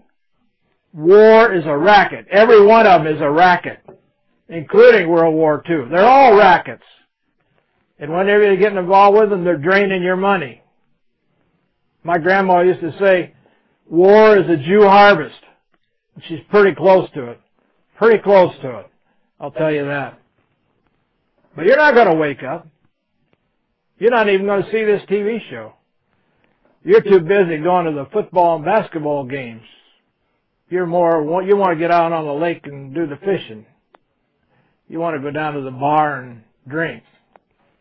War is a racket. Every one of them is a racket, including World War II. They're all rackets. And whenever you're getting involved with them, they're draining your money. My grandma used to say, war is a Jew harvest. She's pretty close to it. Pretty close to it. I'll tell you that. But you're not going to wake up. You're not even going to see this TV show. You're too busy going to the football and basketball games. You're more, you want to get out on the lake and do the fishing. You want to go down to the bar and drink.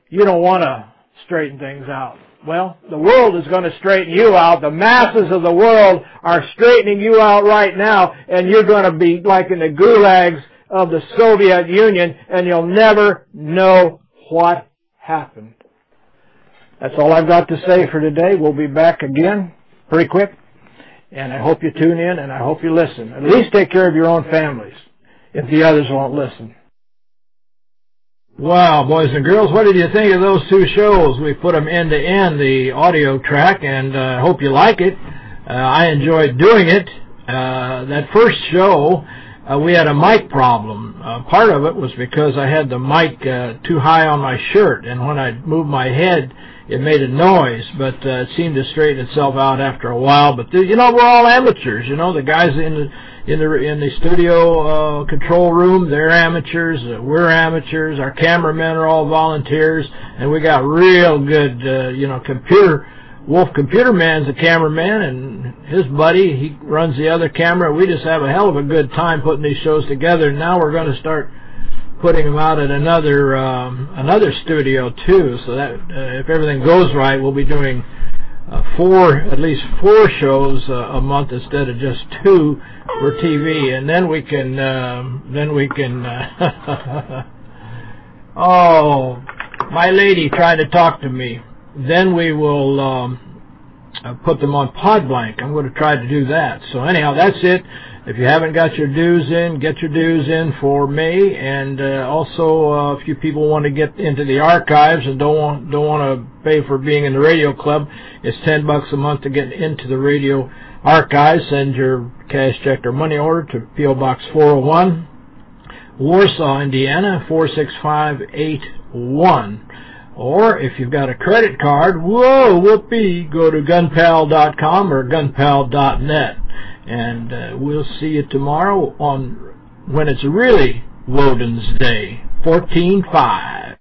You don't want to straighten things out. Well, the world is going to straighten you out. The masses of the world are straightening you out right now, and you're going to be like in the gulags of the Soviet Union, and you'll never know what happened. That's all I've got to say for today. We'll be back again pretty quick, and I hope you tune in, and I hope you listen. At least take care of your own families if the others won't listen. Wow, boys and girls, what did you think of those two shows? We put them end to end, the audio track, and uh, hope you like it. Uh, I enjoyed doing it. Uh, that first show, uh, we had a mic problem. Uh, part of it was because I had the mic uh, too high on my shirt, and when I moved my head, it made a noise, but uh, it seemed to straighten itself out after a while. But the, you know, we're all amateurs. You know, the guys in the in the in the studio uh, control room. They're amateurs. Uh, we're amateurs. Our cameramen are all volunteers, and we got real good, uh, you know, computer. Wolf Computer Man's a cameraman, and his buddy he runs the other camera. We just have a hell of a good time putting these shows together. Now we're going to start putting them out at another um, another studio too. So that uh, if everything goes right, we'll be doing four, at least four shows uh, a month instead of just two for TV, and then we can, uh, then we can. Uh, oh, my lady tried to talk to me. Then we will um, uh, put them on Podblanc. I'm going to try to do that. So anyhow, that's it. If you haven't got your dues in, get your dues in for May, and uh, also uh, if you people want to get into the archives and don't want don't want to pay for being in the radio club, it's ten bucks a month to get into the radio archives. Send your cash check or money order to PO Box 401, Warsaw, Indiana 46581. Or if you've got a credit card, whoa, whoopee, go to gunpal.com or gunpal.net. And uh, we'll see you tomorrow on when it's really Woden's Day, 14-5.